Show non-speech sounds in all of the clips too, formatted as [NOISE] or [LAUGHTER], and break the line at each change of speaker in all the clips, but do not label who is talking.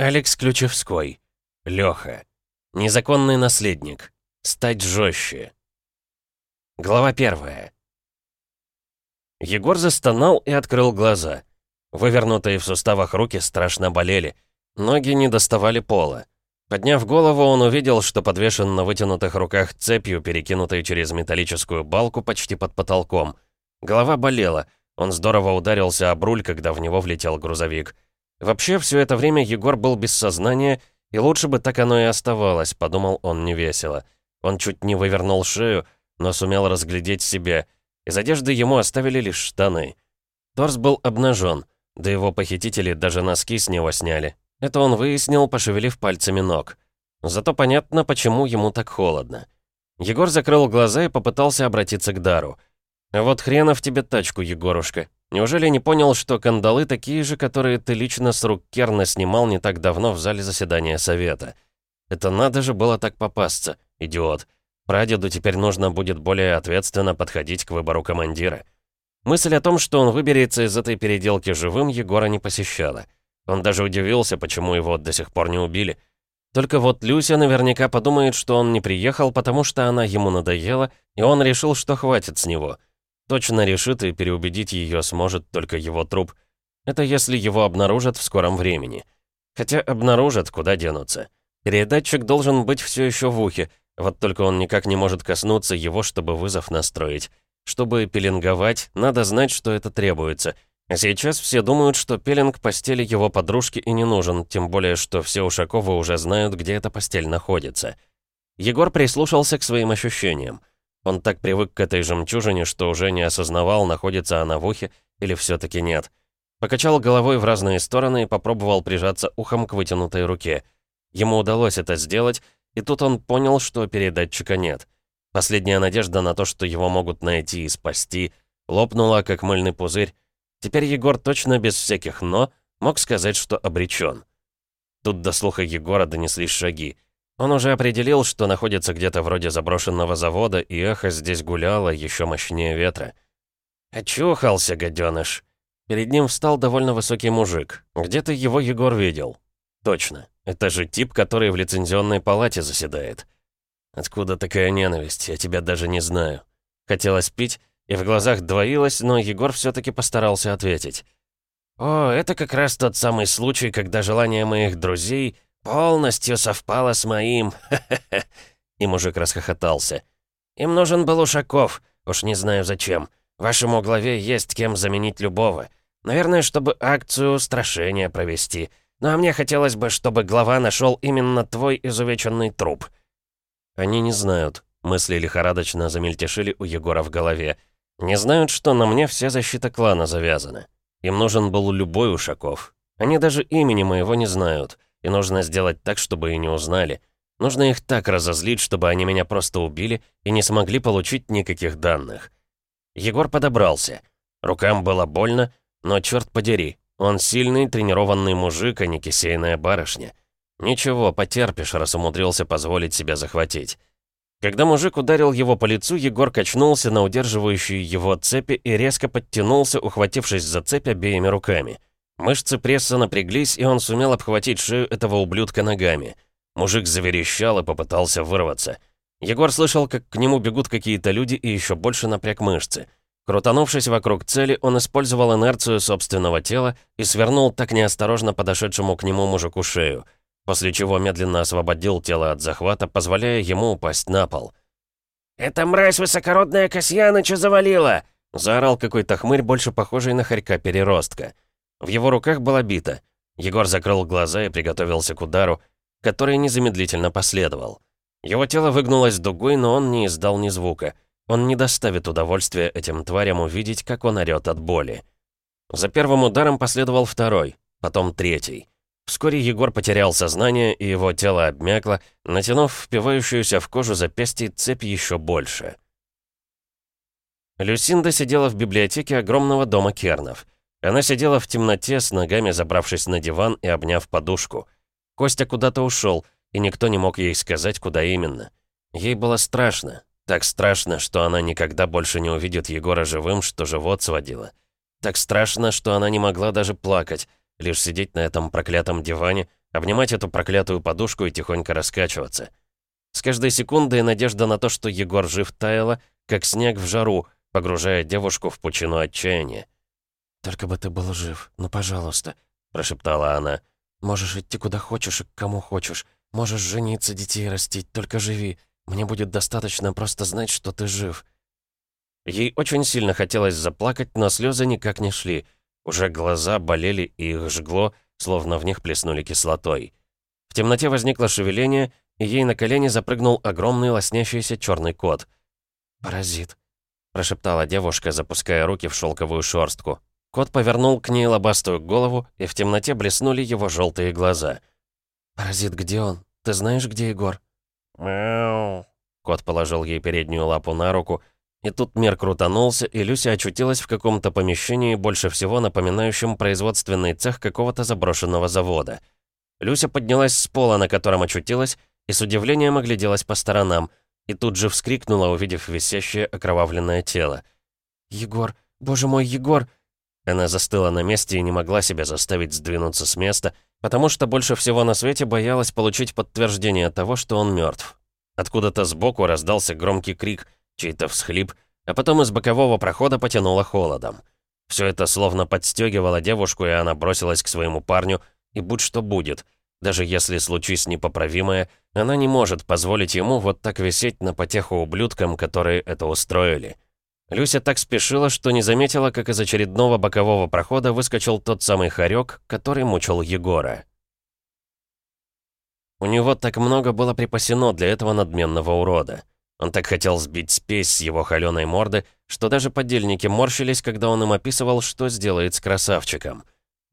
Алекс Ключевской. Лёха. Незаконный наследник. Стать жестче. Глава первая. Егор застонал и открыл глаза. Вывернутые в суставах руки страшно болели. Ноги не доставали пола. Подняв голову, он увидел, что подвешен на вытянутых руках цепью, перекинутой через металлическую балку почти под потолком. Голова болела. Он здорово ударился об руль, когда в него влетел грузовик. Вообще, все это время Егор был без сознания, и лучше бы так оно и оставалось, подумал он невесело. Он чуть не вывернул шею, но сумел разглядеть себя. Из одежды ему оставили лишь штаны. Торс был обнажен, да его похитители даже носки с него сняли. Это он выяснил, пошевелив пальцами ног. Зато понятно, почему ему так холодно. Егор закрыл глаза и попытался обратиться к Дару. «Вот хренов тебе тачку, Егорушка. Неужели не понял, что кандалы такие же, которые ты лично с рук Керна снимал не так давно в зале заседания совета? Это надо же было так попасться, идиот. Прадеду теперь нужно будет более ответственно подходить к выбору командира. Мысль о том, что он выберется из этой переделки живым, Егора не посещала. Он даже удивился, почему его до сих пор не убили. Только вот Люся наверняка подумает, что он не приехал, потому что она ему надоела, и он решил, что хватит с него — Точно решит и переубедить ее сможет только его труп. Это если его обнаружат в скором времени. Хотя обнаружат, куда денутся. Передатчик должен быть все еще в ухе, вот только он никак не может коснуться его, чтобы вызов настроить. Чтобы пеленговать, надо знать, что это требуется. Сейчас все думают, что пеленг постели его подружки и не нужен, тем более, что все Ушаковы уже знают, где эта постель находится. Егор прислушался к своим ощущениям. Он так привык к этой жемчужине, что уже не осознавал, находится она в ухе или все-таки нет. Покачал головой в разные стороны и попробовал прижаться ухом к вытянутой руке. Ему удалось это сделать, и тут он понял, что передатчика нет. Последняя надежда на то, что его могут найти и спасти, лопнула, как мыльный пузырь. Теперь Егор точно без всяких «но» мог сказать, что обречен. Тут до слуха Егора донеслись шаги. Он уже определил, что находится где-то вроде заброшенного завода, и эхо здесь гуляло еще мощнее ветра. «Очухался, гаденыш!» Перед ним встал довольно высокий мужик. Где-то его Егор видел. Точно. Это же тип, который в лицензионной палате заседает. Откуда такая ненависть? Я тебя даже не знаю. Хотелось пить, и в глазах двоилось, но Егор все-таки постарался ответить. «О, это как раз тот самый случай, когда желание моих друзей «Полностью совпало с моим. [LAUGHS] И мужик расхохотался. «Им нужен был Ушаков. Уж не знаю зачем. Вашему главе есть кем заменить любого. Наверное, чтобы акцию устрашения провести. Ну а мне хотелось бы, чтобы глава нашел именно твой изувеченный труп». «Они не знают», — мысли лихорадочно замельтешили у Егора в голове. «Не знают, что на мне вся защита клана завязана. Им нужен был любой Ушаков. Они даже имени моего не знают». И нужно сделать так, чтобы и не узнали. Нужно их так разозлить, чтобы они меня просто убили и не смогли получить никаких данных. Егор подобрался. Рукам было больно, но черт подери, он сильный, тренированный мужик, а не кисейная барышня. Ничего, потерпишь, раз умудрился позволить себя захватить. Когда мужик ударил его по лицу, Егор качнулся на удерживающие его цепи и резко подтянулся, ухватившись за цепь обеими руками. Мышцы пресса напряглись, и он сумел обхватить шею этого ублюдка ногами. Мужик заверещал и попытался вырваться. Егор слышал, как к нему бегут какие-то люди и еще больше напряг мышцы. Крутанувшись вокруг цели, он использовал инерцию собственного тела и свернул так неосторожно подошедшему к нему мужику шею, после чего медленно освободил тело от захвата, позволяя ему упасть на пол. «Эта мразь высокородная Касьяныча завалила!» — заорал какой-то хмырь, больше похожий на хорька-переростка. В его руках была бита. Егор закрыл глаза и приготовился к удару, который незамедлительно последовал. Его тело выгнулось дугой, но он не издал ни звука. Он не доставит удовольствия этим тварям увидеть, как он орёт от боли. За первым ударом последовал второй, потом третий. Вскоре Егор потерял сознание, и его тело обмякло, натянув впивающуюся в кожу запястье цепь еще больше. Люсинда сидела в библиотеке огромного дома Кернов — она сидела в темноте, с ногами забравшись на диван и обняв подушку. Костя куда-то ушел, и никто не мог ей сказать, куда именно. Ей было страшно. Так страшно, что она никогда больше не увидит Егора живым, что живот сводило. Так страшно, что она не могла даже плакать, лишь сидеть на этом проклятом диване, обнимать эту проклятую подушку и тихонько раскачиваться. С каждой секундой надежда на то, что Егор жив, таяла, как снег в жару, погружая девушку в пучину отчаяния.
«Только бы ты был жив, ну пожалуйста», — прошептала она. «Можешь идти куда хочешь и к кому хочешь. Можешь жениться, детей растить, только живи. Мне будет достаточно просто знать, что ты жив».
Ей очень сильно хотелось заплакать, но слезы никак не шли. Уже глаза болели и их жгло, словно в них плеснули кислотой. В темноте возникло шевеление, и ей на колени запрыгнул огромный лоснящийся черный кот.
«Паразит», —
прошептала девушка, запуская руки в шелковую шорстку. Кот повернул к ней лобастую голову, и в темноте блеснули его желтые глаза.
«Паразит, где он? Ты знаешь, где Егор?»
«Мяу». Кот положил ей переднюю лапу на руку, и тут мир крутанулся, и Люся очутилась в каком-то помещении, больше всего напоминающем производственный цех какого-то заброшенного завода. Люся поднялась с пола, на котором очутилась, и с удивлением огляделась по сторонам, и тут же вскрикнула, увидев висящее окровавленное тело.
«Егор! Боже мой, Егор!»
Она застыла на месте и не могла себя заставить сдвинуться с места, потому что больше всего на свете боялась получить подтверждение того, что он мертв. Откуда-то сбоку раздался громкий крик, чей-то всхлип, а потом из бокового прохода потянуло холодом. Все это словно подстегивало девушку, и она бросилась к своему парню, и будь что будет. Даже если случись непоправимое, она не может позволить ему вот так висеть на потеху ублюдкам, которые это устроили. Люся так спешила, что не заметила, как из очередного бокового прохода выскочил тот самый хорек, который мучил Егора. У него так много было припасено для этого надменного урода. Он так хотел сбить спесь с его холеной морды, что даже подельники морщились, когда он им описывал, что сделает с красавчиком.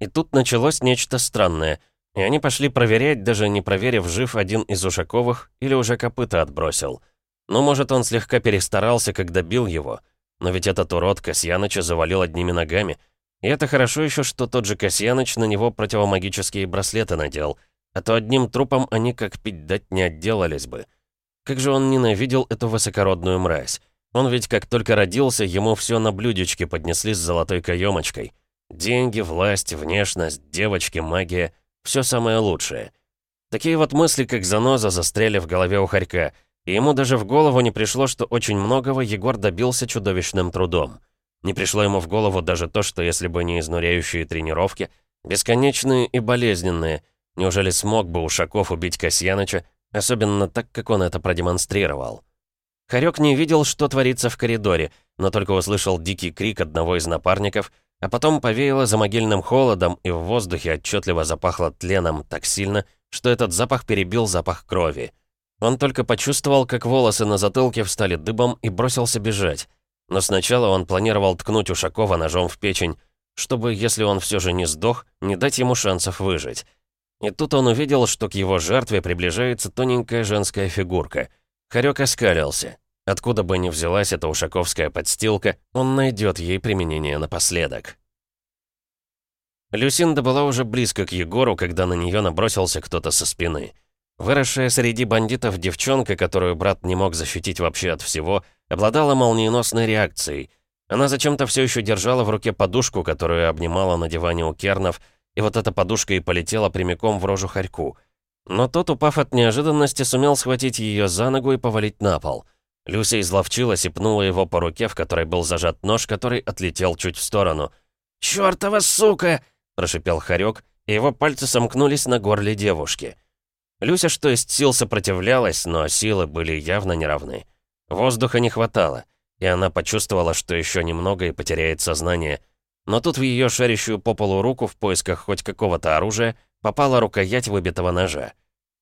И тут началось нечто странное, и они пошли проверять, даже не проверив, жив один из Ушаковых или уже копыта отбросил. Ну, может, он слегка перестарался, когда бил его — но ведь этот урод Касьяныча завалил одними ногами. И это хорошо еще, что тот же Касьяныч на него противомагические браслеты надел. А то одним трупом они как пить дать не отделались бы. Как же он ненавидел эту высокородную мразь. Он ведь как только родился, ему все на блюдечке поднесли с золотой каемочкой. Деньги, власть, внешность, девочки, магия — все самое лучшее. Такие вот мысли, как заноза, застряли в голове у Харька — и ему даже в голову не пришло, что очень многого Егор добился чудовищным трудом. Не пришло ему в голову даже то, что если бы не изнуряющие тренировки, бесконечные и болезненные, неужели смог бы Ушаков убить Касьяныча, особенно так, как он это продемонстрировал? Харек не видел, что творится в коридоре, но только услышал дикий крик одного из напарников, а потом повеяло за могильным холодом, и в воздухе отчетливо запахло тленом так сильно, что этот запах перебил запах крови. Он только почувствовал, как волосы на затылке встали дыбом и бросился бежать. Но сначала он планировал ткнуть Ушакова ножом в печень, чтобы, если он все же не сдох, не дать ему шансов выжить. И тут он увидел, что к его жертве приближается тоненькая женская фигурка. Харек оскалился. Откуда бы ни взялась эта ушаковская подстилка, он найдет ей применение напоследок. Люсинда была уже близко к Егору, когда на нее набросился кто-то со спины. Выросшая среди бандитов девчонка, которую брат не мог защитить вообще от всего, обладала молниеносной реакцией. Она зачем-то все еще держала в руке подушку, которую обнимала на диване у Кернов, и вот эта подушка и полетела прямиком в рожу Харьку. Но тот, упав от неожиданности, сумел схватить ее за ногу и повалить на пол. Люся изловчилась и пнула его по руке, в которой был зажат нож, который отлетел чуть в сторону. «Чёртова сука!» – прошипел Харек, и его пальцы сомкнулись на горле девушки. Люся что из сил сопротивлялась, но силы были явно неравны. Воздуха не хватало, и она почувствовала, что еще немного и потеряет сознание. Но тут в ее шарящую по полу руку в поисках хоть какого-то оружия попала рукоять выбитого ножа.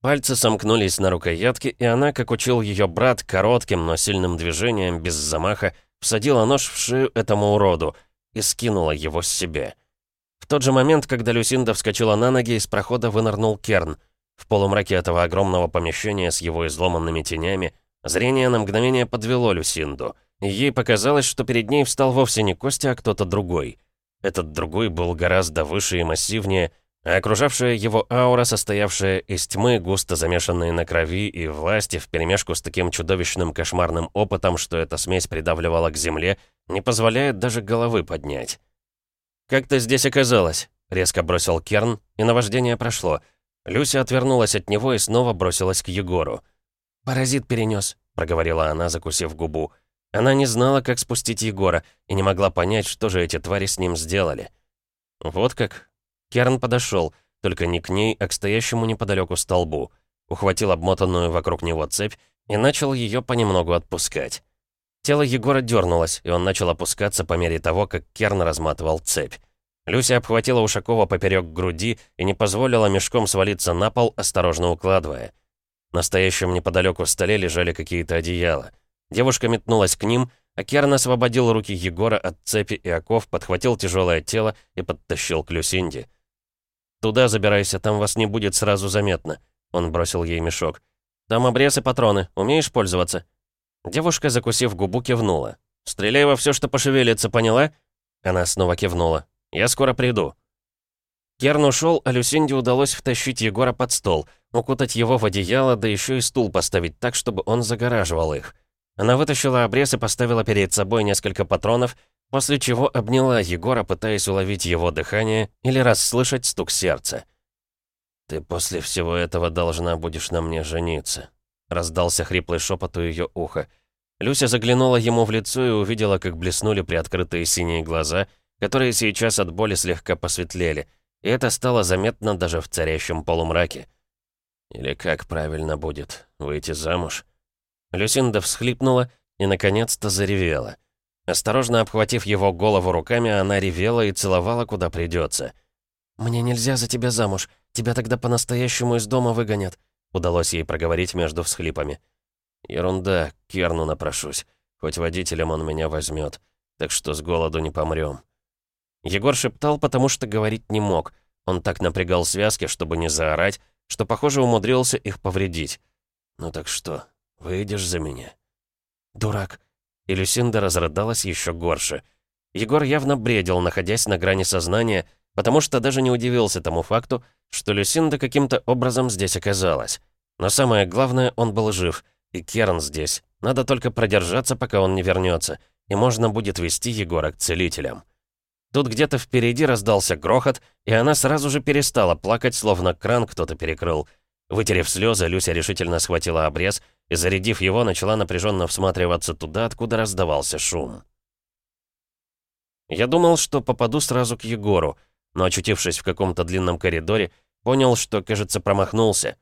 Пальцы сомкнулись на рукоятке, и она, как учил ее брат, коротким, но сильным движением, без замаха, всадила нож в шею этому уроду и скинула его с себя. В тот же момент, когда Люсинда вскочила на ноги, из прохода вынырнул Керн — в полумраке этого огромного помещения с его изломанными тенями зрение на мгновение подвело Люсинду. Ей показалось, что перед ней встал вовсе не Костя, а кто-то другой. Этот другой был гораздо выше и массивнее, а окружавшая его аура, состоявшая из тьмы, густо замешанной на крови и власти, вперемешку с таким чудовищным кошмарным опытом, что эта смесь придавливала к земле, не позволяет даже головы поднять. «Как ты здесь оказалась?» — резко бросил Керн, и наваждение прошло — Люся отвернулась от него и снова бросилась к Егору.
«Паразит перенес, проговорила она, закусив губу.
Она не знала, как спустить Егора, и не могла понять, что же эти твари с ним сделали. Вот как. Керн подошел, только не к ней, а к стоящему неподалеку столбу. Ухватил обмотанную вокруг него цепь и начал ее понемногу отпускать. Тело Егора дернулось, и он начал опускаться по мере того, как Керн разматывал цепь. Люся обхватила Ушакова поперек груди и не позволила мешком свалиться на пол, осторожно укладывая. На стоящем неподалеку столе лежали какие-то одеяла. Девушка метнулась к ним, а Керн освободил руки Егора от цепи и оков, подхватил тяжелое тело и подтащил к Люсинде. «Туда забирайся, там вас не будет сразу заметно», — он бросил ей мешок. «Там обрез и патроны. Умеешь пользоваться?» Девушка, закусив губу, кивнула. «Стреляй во все, что пошевелится, поняла?» Она снова кивнула. «Я скоро приду». Керн ушел, а Люсинде удалось втащить Егора под стол, укутать его в одеяло, да еще и стул поставить так, чтобы он загораживал их. Она вытащила обрез и поставила перед собой несколько патронов, после чего обняла Егора, пытаясь уловить его дыхание или расслышать стук сердца. «Ты после всего этого должна будешь на мне жениться», — раздался хриплый шепот у ее уха. Люся заглянула ему в лицо и увидела, как блеснули приоткрытые синие глаза, которые сейчас от боли слегка посветлели, и это стало заметно даже в царящем полумраке. «Или как правильно будет, выйти замуж?» Люсинда всхлипнула и, наконец-то, заревела. Осторожно обхватив его голову руками, она ревела и целовала, куда придется.
«Мне нельзя за тебя замуж. Тебя тогда по-настоящему из дома выгонят», — удалось ей проговорить между всхлипами.
«Ерунда, Керну напрошусь. Хоть водителем он меня возьмет. Так что с голоду не помрем». Егор шептал, потому что говорить не мог. Он так напрягал связки, чтобы не заорать, что, похоже, умудрился их повредить. «Ну так что, Выйдешь за меня?»
«Дурак».
И Люсинда разрыдалась еще горше. Егор явно бредил, находясь на грани сознания, потому что даже не удивился тому факту, что Люсинда каким-то образом здесь оказалась. Но самое главное, он был жив, и Керн здесь. Надо только продержаться, пока он не вернется, и можно будет вести Егора к целителям. Тут где-то впереди раздался грохот, и она сразу же перестала плакать, словно кран кто-то перекрыл. Вытерев слезы, Люся решительно схватила обрез и, зарядив его, начала напряженно всматриваться туда, откуда раздавался шум. Я думал, что попаду сразу к Егору, но, очутившись в каком-то длинном коридоре, понял, что, кажется, промахнулся.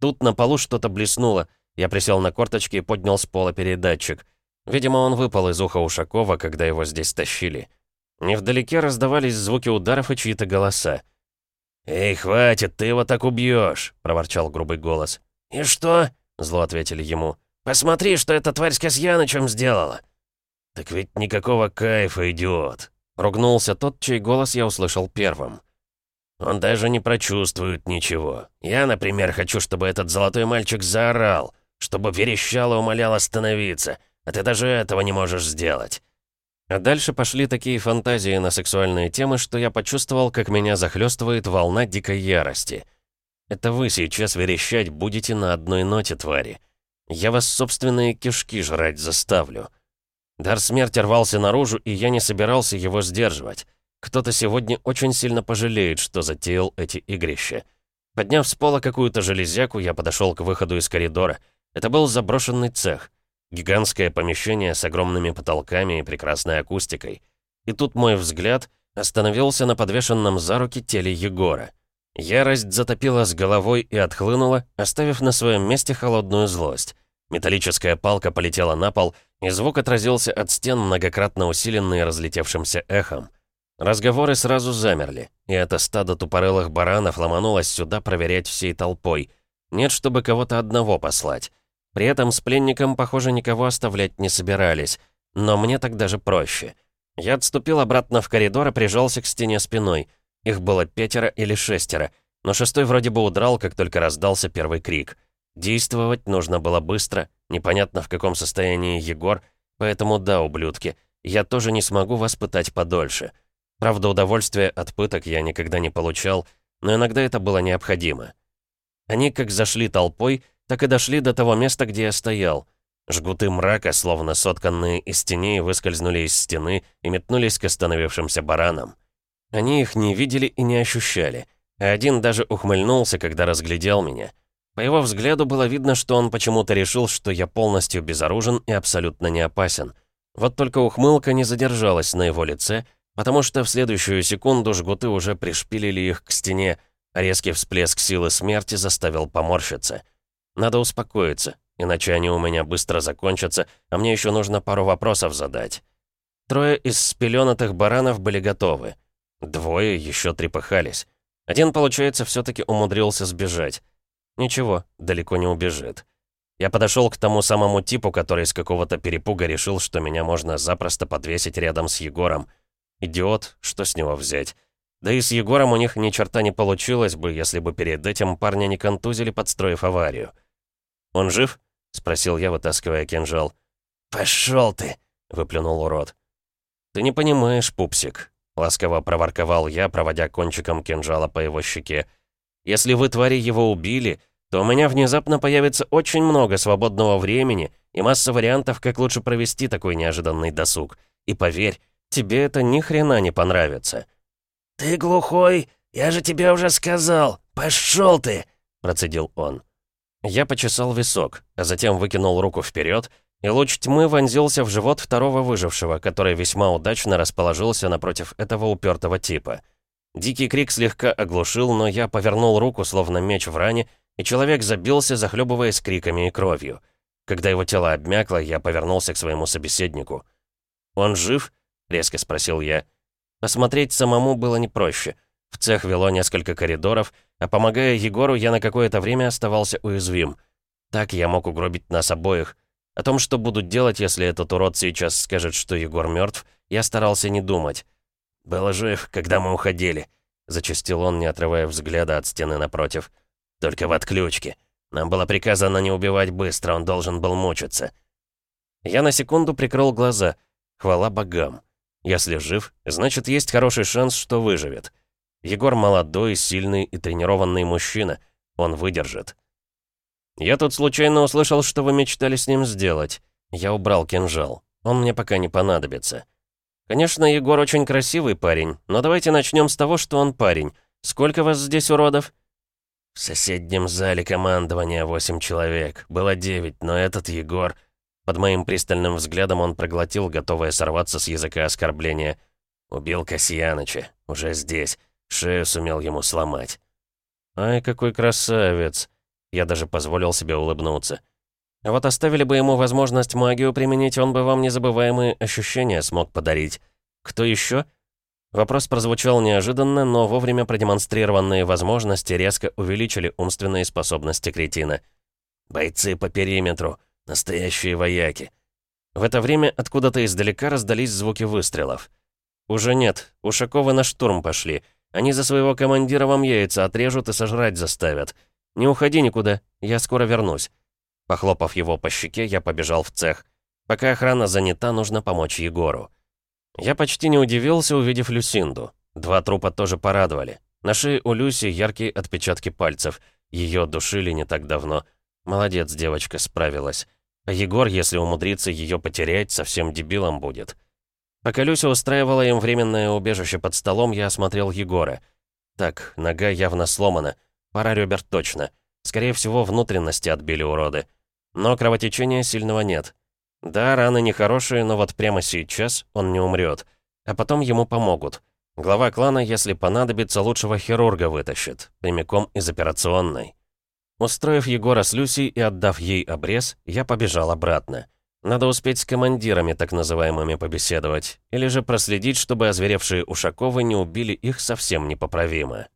Тут на полу что-то блеснуло. Я присел на корточки и поднял с пола передатчик. Видимо, он выпал из уха Ушакова, когда его здесь тащили. Невдалеке раздавались звуки ударов и чьи-то голоса. «Эй, хватит, ты его так убьешь!» — проворчал грубый голос.
«И что?»
— зло ответили ему.
«Посмотри, что эта тварь с Касьянычем сделала!»
«Так ведь никакого кайфа, идиот!» — ругнулся тот, чей голос я услышал первым. «Он даже не прочувствует ничего. Я, например, хочу, чтобы этот золотой мальчик заорал, чтобы верещал и умолял остановиться, а ты даже этого не можешь сделать». А дальше пошли такие фантазии на сексуальные темы, что я почувствовал, как меня захлестывает волна дикой ярости. Это вы сейчас верещать будете на одной ноте, твари. Я вас собственные кишки жрать заставлю. Дар смерти рвался наружу, и я не собирался его сдерживать. Кто-то сегодня очень сильно пожалеет, что затеял эти игрища. Подняв с пола какую-то железяку, я подошел к выходу из коридора. Это был заброшенный цех. Гигантское помещение с огромными потолками и прекрасной акустикой. И тут мой взгляд остановился на подвешенном за руки теле Егора. Ярость затопила с головой и отхлынула, оставив на своем месте холодную злость. Металлическая палка полетела на пол, и звук отразился от стен, многократно усиленный разлетевшимся эхом. Разговоры сразу замерли, и это стадо тупорылых баранов ломанулось сюда проверять всей толпой. Нет, чтобы кого-то одного послать. При этом с пленником, похоже, никого оставлять не собирались. Но мне так даже проще. Я отступил обратно в коридор и прижался к стене спиной — их было пятеро или шестеро, но шестой вроде бы удрал, как только раздался первый крик. Действовать нужно было быстро, непонятно в каком состоянии Егор, поэтому да, ублюдки, я тоже не смогу вас пытать подольше. Правда, удовольствия от пыток я никогда не получал, но иногда это было необходимо. Они как зашли толпой, так и дошли до того места, где я стоял. Жгуты мрака, словно сотканные из теней, выскользнули из стены и метнулись к остановившимся баранам. Они их не видели и не ощущали. один даже ухмыльнулся, когда разглядел меня. По его взгляду было видно, что он почему-то решил, что я полностью безоружен и абсолютно не опасен. Вот только ухмылка не задержалась на его лице, потому что в следующую секунду жгуты уже пришпилили их к стене, а резкий всплеск силы смерти заставил поморщиться. Надо успокоиться, иначе они у меня быстро закончатся, а мне еще нужно пару вопросов задать. Трое из спеленатых баранов были готовы. Двое еще трепыхались. Один, получается, все таки умудрился сбежать. Ничего, далеко не убежит. Я подошел к тому самому типу, который с какого-то перепуга решил, что меня можно запросто подвесить рядом с Егором. Идиот, что с него взять? Да и с Егором у них ни черта не получилось бы, если бы перед этим парня не контузили, подстроив аварию. «Он жив?» — спросил я, вытаскивая кинжал.
«Пошел ты!» — выплюнул урод.
«Ты не понимаешь, пупсик», — ласково проворковал я, проводя кончиком кинжала по его щеке. Если вы, твари, его убили, то у меня внезапно появится очень много свободного времени и масса вариантов, как лучше провести такой неожиданный досуг. И поверь, тебе это ни хрена не понравится».
«Ты глухой? Я же тебе уже сказал! Пошел ты!» процедил он.
Я почесал висок, а затем выкинул руку вперед, и луч тьмы вонзился в живот второго выжившего, который весьма удачно расположился напротив этого упертого типа. Дикий крик слегка оглушил, но я повернул руку, словно меч в ране, и человек забился, захлебываясь криками и кровью. Когда его тело обмякло, я повернулся к своему собеседнику. «Он жив?» — резко спросил я. Посмотреть самому было не проще. В цех вело несколько коридоров, а помогая Егору, я на какое-то время оставался уязвим. Так я мог угробить нас обоих. О том, что будут делать, если этот урод сейчас скажет, что Егор мертв, я старался не думать.
«Был жив, когда мы уходили», — зачастил он, не отрывая взгляда от стены напротив. «Только в отключке. Нам было приказано не убивать быстро, он должен был мучиться».
Я на секунду прикрыл глаза. Хвала богам. Если жив, значит, есть хороший шанс, что выживет. Егор молодой, сильный и тренированный мужчина. Он выдержит. Я тут случайно услышал, что вы мечтали с ним сделать. Я убрал кинжал. Он мне пока не понадобится. Конечно, Егор очень красивый парень, но давайте начнем с того, что он парень. Сколько вас здесь уродов?
В соседнем зале командования восемь человек. Было девять, но этот Егор...
Под моим пристальным взглядом он проглотил, готовое сорваться с языка оскорбления.
Убил Касьяныча. Уже здесь. Шею сумел ему сломать.
«Ай, какой красавец!» Я даже позволил себе улыбнуться. А вот оставили бы ему возможность магию применить, он бы вам незабываемые ощущения смог подарить. Кто еще? Вопрос прозвучал неожиданно, но вовремя продемонстрированные возможности резко увеличили умственные способности кретина.
«Бойцы по периметру. Настоящие вояки».
В это время откуда-то издалека раздались звуки выстрелов. «Уже нет. Ушаковы на штурм пошли. Они за своего командира вам яйца отрежут и сожрать заставят. Не уходи никуда. Я скоро вернусь». Похлопав его по щеке, я побежал в цех. Пока охрана занята, нужно помочь Егору. Я почти не удивился, увидев Люсинду. Два трупа тоже порадовали. На шее у Люси яркие отпечатки пальцев. Ее душили не так давно. Молодец, девочка, справилась. А Егор, если умудрится ее потерять, совсем дебилом будет. Пока Люся устраивала им временное убежище под столом, я осмотрел Егора. Так, нога явно сломана. Пара ребер точно. Скорее всего, внутренности отбили уроды. Но кровотечения сильного нет. Да, раны нехорошие, но вот прямо сейчас он не умрет. А потом ему помогут. Глава клана, если понадобится, лучшего хирурга вытащит, прямиком из операционной. Устроив Егора с Люсей и отдав ей обрез, я побежал обратно. Надо успеть с командирами, так называемыми, побеседовать. Или же проследить, чтобы озверевшие Ушаковы не убили их совсем непоправимо.